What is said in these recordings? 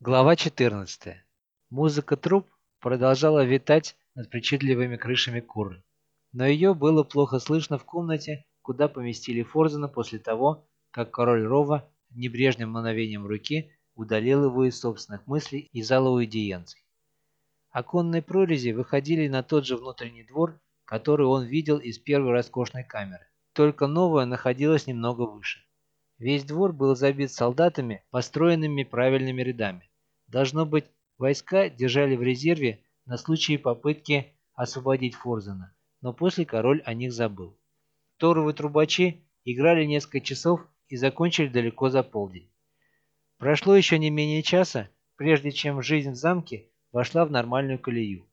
Глава 14. Музыка труб продолжала витать над причудливыми крышами куры, но ее было плохо слышно в комнате, куда поместили Форзена после того, как король Рова небрежным мановением руки удалил его из собственных мыслей и зала аудиенций. Оконные прорези выходили на тот же внутренний двор, который он видел из первой роскошной камеры, только новая находилась немного выше. Весь двор был забит солдатами, построенными правильными рядами. Должно быть, войска держали в резерве на случай попытки освободить Форзена, но после король о них забыл. Торовые трубачи играли несколько часов и закончили далеко за полдень. Прошло еще не менее часа, прежде чем жизнь в замке вошла в нормальную колею.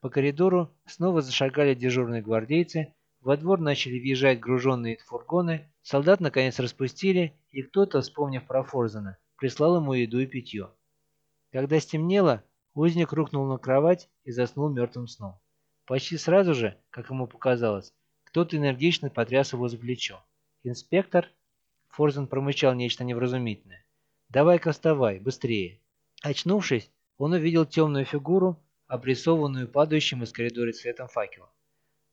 По коридору снова зашагали дежурные гвардейцы, во двор начали въезжать груженные фургоны, солдат наконец распустили, и кто-то, вспомнив про Форзена, прислал ему еду и питье. Когда стемнело, узник рухнул на кровать и заснул мертвым сном. Почти сразу же, как ему показалось, кто-то энергично потряс его за плечо. «Инспектор?» Форзен промычал нечто невразумительное. «Давай-ка вставай, быстрее!» Очнувшись, он увидел темную фигуру, обрисованную падающим из коридора светом факела.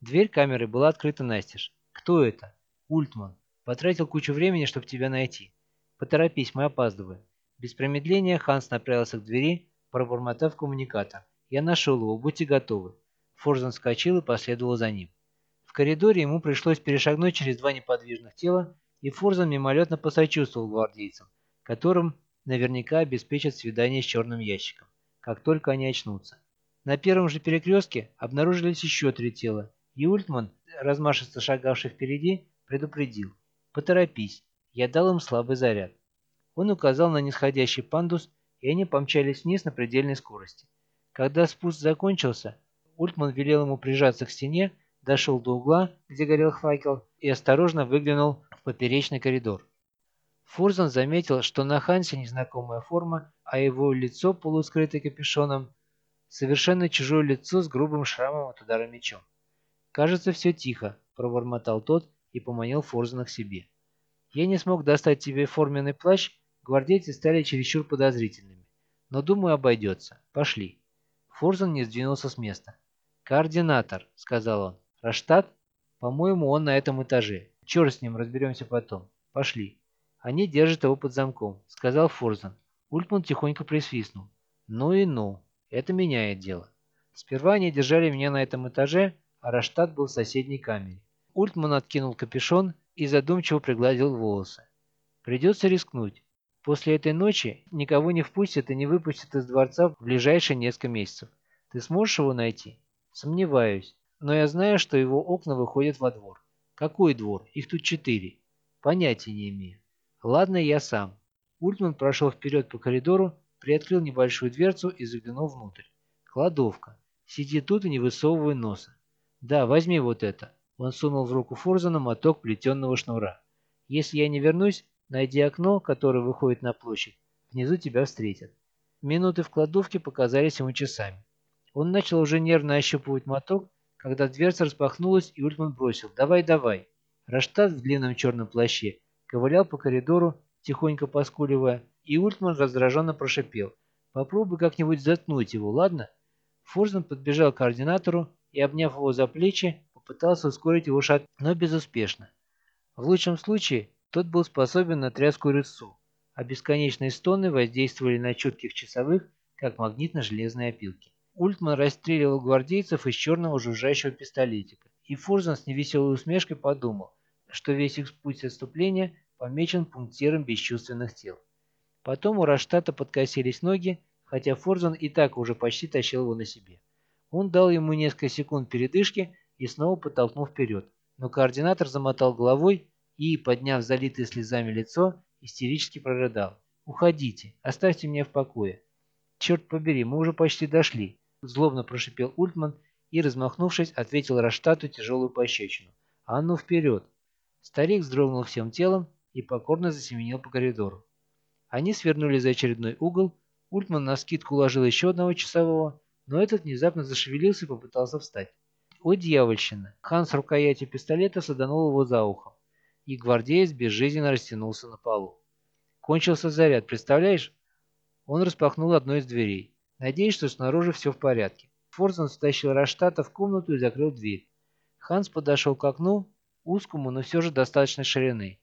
Дверь камеры была открыта настежь. «Кто это?» «Ультман. Потратил кучу времени, чтобы тебя найти. Поторопись, мы опаздываем». Без промедления Ханс направился к двери, пробормотав коммуникатор. «Я нашел его, будьте готовы». Форзен вскочил и последовал за ним. В коридоре ему пришлось перешагнуть через два неподвижных тела, и Форзен мимолетно посочувствовал гвардейцам, которым наверняка обеспечат свидание с черным ящиком, как только они очнутся. На первом же перекрестке обнаружились еще три тела, и Ультман, размашисто шагавший впереди, предупредил. «Поторопись, я дал им слабый заряд». Он указал на нисходящий пандус, и они помчались вниз на предельной скорости. Когда спуск закончился, Ультман велел ему прижаться к стене, дошел до угла, где горел факел, и осторожно выглянул в поперечный коридор. Фурзан заметил, что на Хансе незнакомая форма, а его лицо, полускрытое капюшоном, совершенно чужое лицо с грубым шрамом от удара мечом. «Кажется, все тихо», – пробормотал тот и поманил Фурзана к себе. «Я не смог достать тебе форменный плащ, Гвардейцы стали чересчур подозрительными. Но, думаю, обойдется. Пошли. Форзан не сдвинулся с места. «Координатор», — сказал он. «Раштат? По-моему, он на этом этаже. Черт с ним, разберемся потом. Пошли». «Они держат его под замком», — сказал Форзан. Ультман тихонько присвистнул. «Ну и ну. Это меняет дело. Сперва они держали меня на этом этаже, а Раштат был в соседней камере». Ультман откинул капюшон и задумчиво пригладил волосы. «Придется рискнуть. После этой ночи никого не впустят и не выпустят из дворца в ближайшие несколько месяцев. Ты сможешь его найти? Сомневаюсь. Но я знаю, что его окна выходят во двор. Какой двор? Их тут четыре. Понятия не имею. Ладно, я сам. Ультман прошел вперед по коридору, приоткрыл небольшую дверцу и заглянул внутрь. Кладовка. Сиди тут и не высовывай носа. Да, возьми вот это. Он сунул в руку Форзана моток плетенного шнура. Если я не вернусь, Найди окно, которое выходит на площадь. Внизу тебя встретят. Минуты в кладовке показались ему часами. Он начал уже нервно ощупывать моток, когда дверца распахнулась, и Ультман бросил «Давай, давай!». Раштат в длинном черном плаще ковылял по коридору, тихонько поскуливая, и Ультман раздраженно прошипел «Попробуй как-нибудь заткнуть его, ладно?» Форзен подбежал к координатору и, обняв его за плечи, попытался ускорить его шаг, но безуспешно. В лучшем случае тот был способен на тряску рысу, а бесконечные стоны воздействовали на чутких часовых, как магнитно-железные опилки. Ультман расстреливал гвардейцев из черного жужжащего пистолетика, и Фурзан с невеселой усмешкой подумал, что весь их путь отступления помечен пунктиром бесчувственных тел. Потом у Раштата подкосились ноги, хотя Форзан и так уже почти тащил его на себе. Он дал ему несколько секунд передышки и снова подтолкнул вперед, но координатор замотал головой и, подняв залитое слезами лицо, истерически прорыдал. «Уходите, оставьте меня в покое». «Черт побери, мы уже почти дошли», – злобно прошипел Ультман и, размахнувшись, ответил Раштату тяжелую пощечину. «А ну вперед!» Старик вздрогнул всем телом и покорно засеменил по коридору. Они свернули за очередной угол, Ультман на скидку уложил еще одного часового, но этот внезапно зашевелился и попытался встать. «О, дьявольщина!» Ханс рукоятью пистолета саданул его за ухом и гвардеец безжизненно растянулся на полу. Кончился заряд, представляешь? Он распахнул одну из дверей, надеясь, что снаружи все в порядке. Форзан стащил Раштата в комнату и закрыл дверь. Ханс подошел к окну, узкому, но все же достаточной ширины,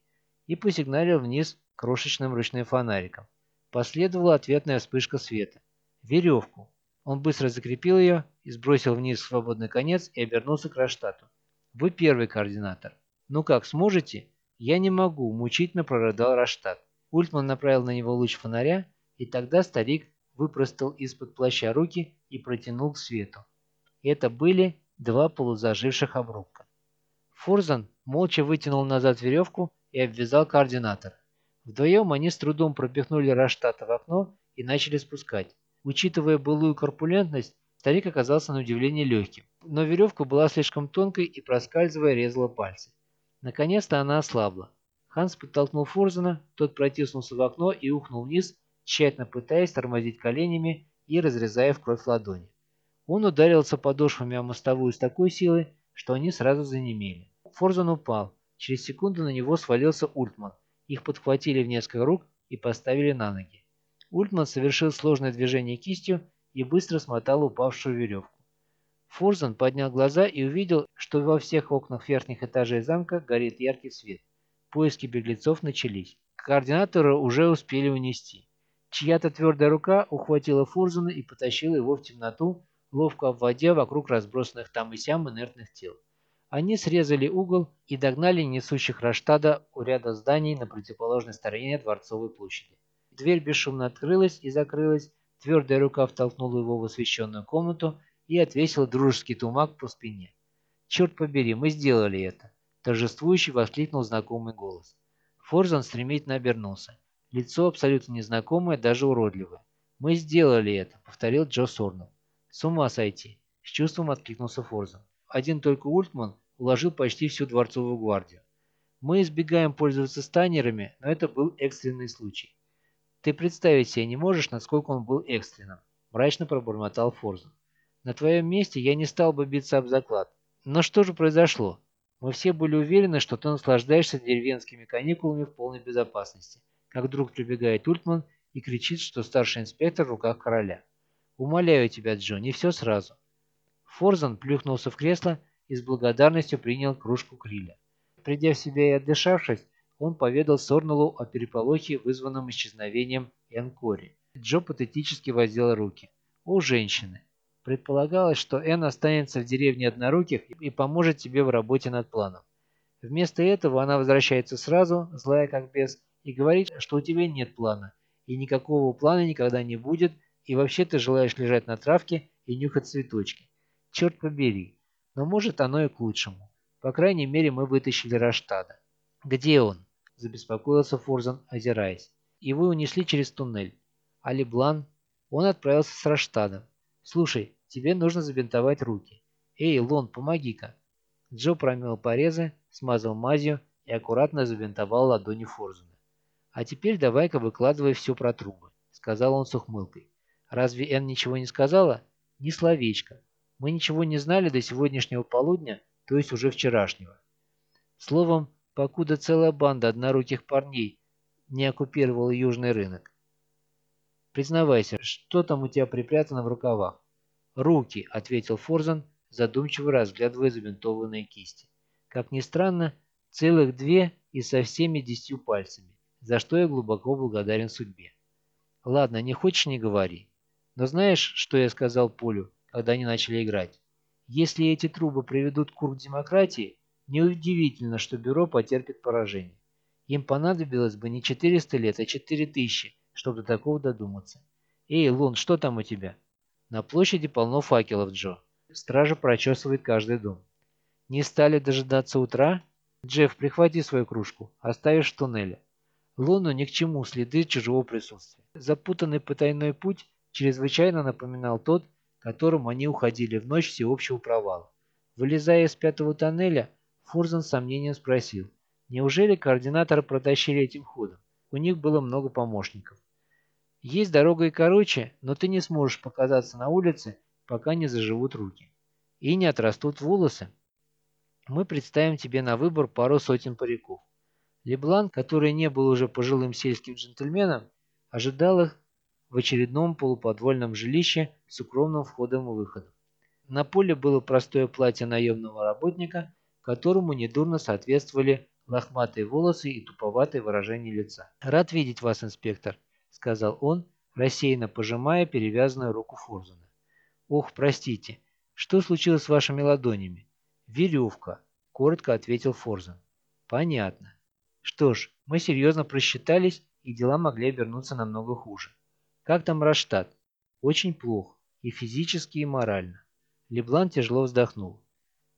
и посигналил вниз крошечным ручным фонариком. Последовала ответная вспышка света. Веревку. Он быстро закрепил ее и сбросил вниз свободный конец и обернулся к Раштату. «Вы первый координатор. Ну как, сможете?» «Я не могу», – мучительно прорыдал Раштат. Ультман направил на него луч фонаря, и тогда старик выпростал из-под плаща руки и протянул к свету. Это были два полузаживших обрубка. Форзан молча вытянул назад веревку и обвязал координатор. Вдвоем они с трудом пропихнули Раштата в окно и начали спускать. Учитывая былую корпулентность, старик оказался на удивление легким, но веревка была слишком тонкой и, проскальзывая, резала пальцы. Наконец-то она ослабла. Ханс подтолкнул Форзена, тот протиснулся в окно и ухнул вниз, тщательно пытаясь тормозить коленями и разрезая в кровь ладони. Он ударился подошвами о мостовую с такой силой, что они сразу занемели. Форзен упал. Через секунду на него свалился Ультман. Их подхватили в несколько рук и поставили на ноги. Ультман совершил сложное движение кистью и быстро смотал упавшую веревку. Фурзан поднял глаза и увидел, что во всех окнах верхних этажей замка горит яркий свет. Поиски беглецов начались. Координатора уже успели унести. Чья-то твердая рука ухватила Фурзана и потащила его в темноту, ловко обводя вокруг разбросанных там и сям инертных тел. Они срезали угол и догнали несущих Раштада у ряда зданий на противоположной стороне Дворцовой площади. Дверь бесшумно открылась и закрылась, твердая рука втолкнула его в освещенную комнату и отвесил дружеский тумак по спине. «Черт побери, мы сделали это!» Торжествующий воскликнул знакомый голос. Форзан стремительно обернулся. Лицо абсолютно незнакомое, даже уродливое. «Мы сделали это», — повторил Джо Сорнелл. «С ума сойти!» — с чувством откликнулся Форзан. Один только Ультман уложил почти всю дворцовую гвардию. Мы избегаем пользоваться станерами, но это был экстренный случай. Ты представить себе не можешь, насколько он был экстренным, мрачно пробормотал Форзан. На твоем месте я не стал бы биться об заклад. Но что же произошло? Мы все были уверены, что ты наслаждаешься деревенскими каникулами в полной безопасности. Как вдруг прибегает Ультман и кричит, что старший инспектор в руках короля. Умоляю тебя, Джо, не все сразу. Форзан плюхнулся в кресло и с благодарностью принял кружку криля. Придя в себя и отдышавшись, он поведал Сорнеллу о переполохе, вызванном исчезновением Энкори. Джо патетически воздел руки. «О, женщины! Предполагалось, что Энн останется в деревне одноруких и поможет тебе в работе над планом. Вместо этого она возвращается сразу, злая как бес, и говорит, что у тебя нет плана, и никакого плана никогда не будет, и вообще ты желаешь лежать на травке и нюхать цветочки. Черт побери. Но может оно и к лучшему. По крайней мере мы вытащили Раштада. Где он? Забеспокоился Форзан, озираясь. Его унесли через туннель. А Леблан? Он отправился с Раштадом. «Слушай, тебе нужно забинтовать руки. Эй, Лон, помоги-ка». Джо промел порезы, смазал мазью и аккуратно забинтовал ладони Форзена. «А теперь давай-ка выкладывай все про трубы», — сказал он с ухмылкой. «Разве Энн ничего не сказала?» «Ни словечко. Мы ничего не знали до сегодняшнего полудня, то есть уже вчерашнего. Словом, покуда целая банда одноруких парней не оккупировала южный рынок, Признавайся, что там у тебя припрятано в рукавах? Руки, ответил Форзан, задумчиво разглядывая забинтованные кисти. Как ни странно, целых две и со всеми десятью пальцами, за что я глубоко благодарен судьбе. Ладно, не хочешь, не говори. Но знаешь, что я сказал Полю, когда они начали играть? Если эти трубы приведут к демократии, неудивительно, что бюро потерпит поражение. Им понадобилось бы не 400 лет, а 4000, чтобы до такого додуматься. «Эй, Лун, что там у тебя?» На площади полно факелов, Джо. Стража прочесывает каждый дом. Не стали дожидаться утра? Джефф, прихвати свою кружку, оставишь в туннеле. Луну ни к чему следы чужого присутствия. Запутанный потайной путь чрезвычайно напоминал тот, которым они уходили в ночь всеобщего провала. Вылезая из пятого тоннеля, Фурзан с сомнением спросил, неужели координаторы протащили этим ходом? У них было много помощников. Есть дорога и короче, но ты не сможешь показаться на улице, пока не заживут руки. И не отрастут волосы. Мы представим тебе на выбор пару сотен париков. Леблан, который не был уже пожилым сельским джентльменом, ожидал их в очередном полуподвольном жилище с укромным входом и выходом. На поле было простое платье наемного работника, которому недурно соответствовали лохматые волосы и туповатое выражение лица. «Рад видеть вас, инспектор», — сказал он, рассеянно пожимая перевязанную руку Форзена. «Ох, простите, что случилось с вашими ладонями?» «Веревка», — коротко ответил Форзен. «Понятно. Что ж, мы серьезно просчитались, и дела могли обернуться намного хуже. Как там Раштат? Очень плохо. И физически, и морально. Леблан тяжело вздохнул.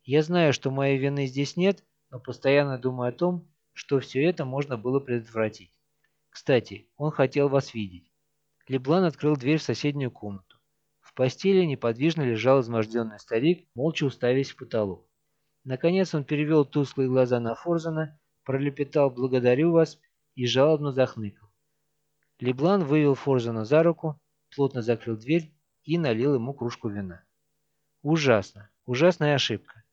Я знаю, что моей вины здесь нет, но постоянно думаю о том, что все это можно было предотвратить. Кстати, он хотел вас видеть. Леблан открыл дверь в соседнюю комнату. В постели неподвижно лежал изможденный старик, молча уставясь в потолок. Наконец он перевел тусклые глаза на Форзана, пролепетал «благодарю вас» и жалобно захныкал. Леблан вывел Форзана за руку, плотно закрыл дверь и налил ему кружку вина. «Ужасно, ужасная ошибка.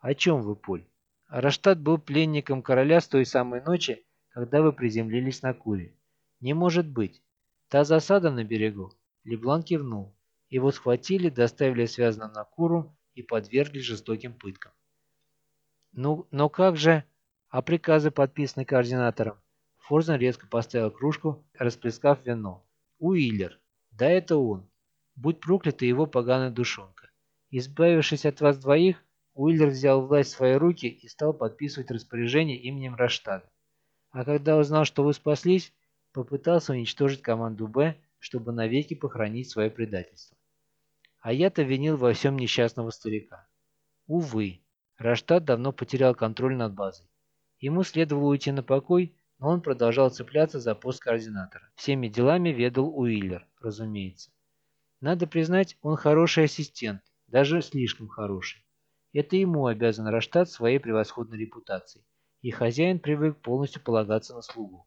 О чем вы, Поль? Раштат был пленником короля с той самой ночи, когда вы приземлились на Куре. Не может быть. Та засада на берегу. Леблан кивнул. Его схватили, доставили связанным на Куру и подвергли жестоким пыткам. Ну, но как же... А приказы, подписанные координатором? Форзен резко поставил кружку, расплескав вино. Уиллер. Да это он. Будь проклята его поганая душонка. Избавившись от вас двоих, Уиллер взял власть в свои руки и стал подписывать распоряжение именем Раштада. А когда узнал, что вы спаслись, попытался уничтожить команду «Б», чтобы навеки похоронить свое предательство. А я-то винил во всем несчастного старика. Увы, Раштад давно потерял контроль над базой. Ему следовало уйти на покой, но он продолжал цепляться за пост координатора. Всеми делами ведал Уиллер, разумеется. Надо признать, он хороший ассистент, даже слишком хороший. Это ему обязан Раштад своей превосходной репутацией, и хозяин привык полностью полагаться на слугу.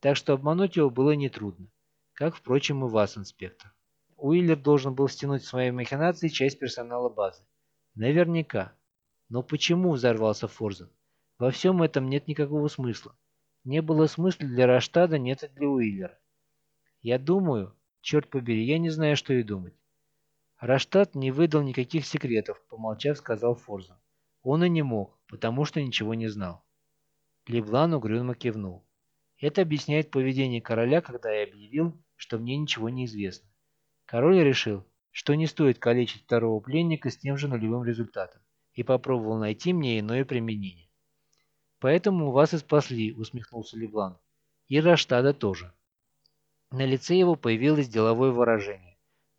Так что обмануть его было нетрудно, как, впрочем, и вас, инспектор. Уиллер должен был стянуть в своей махинации часть персонала базы. Наверняка. Но почему взорвался Форзен? Во всем этом нет никакого смысла. Не было смысла для Раштада, нет и для Уиллера. Я думаю, черт побери, я не знаю, что и думать. Раштад не выдал никаких секретов, помолчав, сказал Форзен. Он и не мог, потому что ничего не знал. Леблан угрюмо кивнул. Это объясняет поведение короля, когда я объявил, что мне ничего не известно. Король решил, что не стоит калечить второго пленника с тем же нулевым результатом, и попробовал найти мне иное применение. Поэтому вас и спасли, усмехнулся Леблан. И Раштада тоже. На лице его появилось деловое выражение.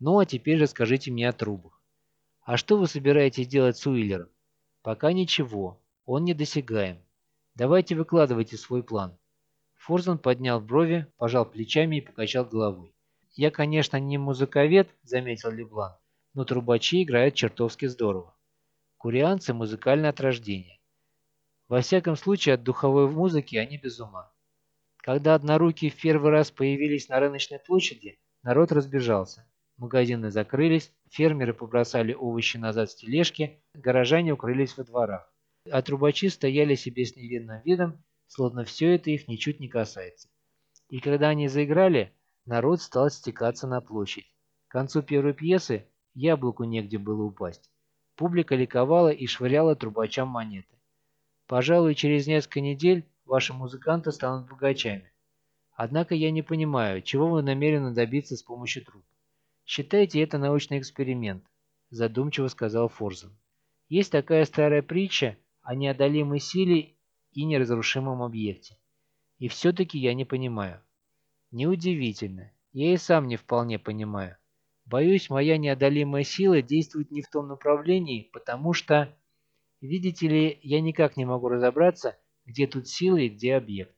Ну а теперь расскажите мне о трубах. А что вы собираетесь делать с Уиллером? Пока ничего. Он недосягаем. Давайте выкладывайте свой план. Форзен поднял брови, пожал плечами и покачал головой. «Я, конечно, не музыковед», — заметил Леблан, «но трубачи играют чертовски здорово. Курианцы — музыкальное от рождения. Во всяком случае, от духовой музыки они без ума. Когда однорукие в первый раз появились на рыночной площади, народ разбежался. Магазины закрылись, фермеры побросали овощи назад с тележки, горожане укрылись во дворах. А трубачи стояли себе с невинным видом, словно все это их ничуть не касается. И когда они заиграли, народ стал стекаться на площадь. К концу первой пьесы яблоку негде было упасть. Публика ликовала и швыряла трубачам монеты. Пожалуй, через несколько недель ваши музыканты станут богачами. Однако я не понимаю, чего вы намерены добиться с помощью труб. Считайте это научный эксперимент, задумчиво сказал Форзен. Есть такая старая притча о неодолимой силе и неразрушимом объекте. И все-таки я не понимаю. Неудивительно. Я и сам не вполне понимаю. Боюсь, моя неодолимая сила действует не в том направлении, потому что... Видите ли, я никак не могу разобраться, где тут сила и где объект.